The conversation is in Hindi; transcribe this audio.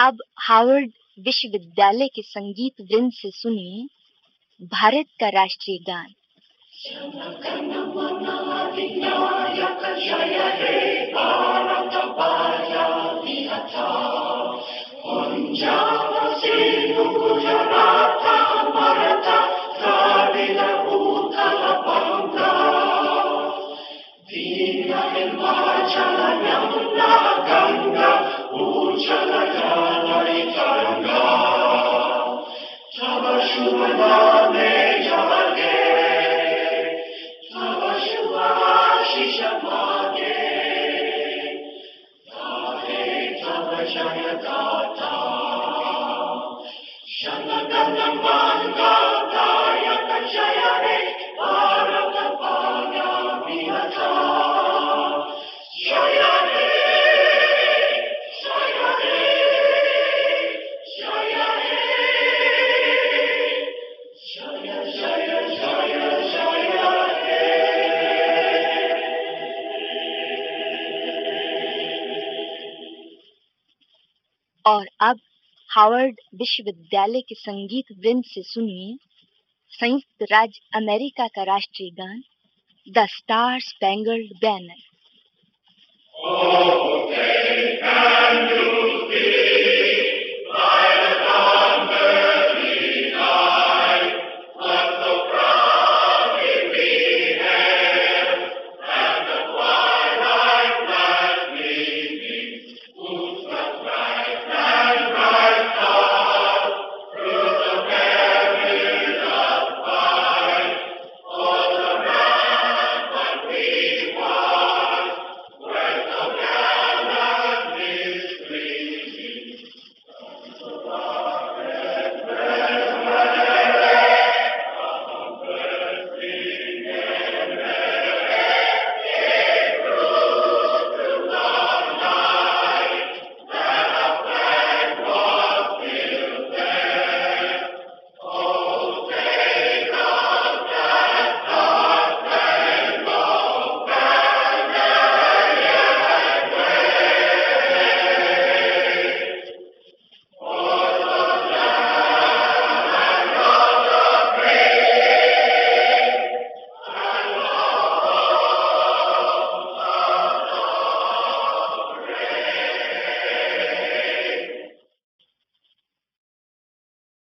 अब हार्वर्ड विश्वविद्यालय के संगीत वृंद से सुनिए भारत का राष्ट्रीय गान। Shana Gata, Shana Gata, और अब हार्वर्ड विश्वविद्यालय के संगीत वृंद से सुनिए संयुक्त राज्य अमेरिका का राष्ट्रीय गान द स्टार स्पैंगल्ड बैनर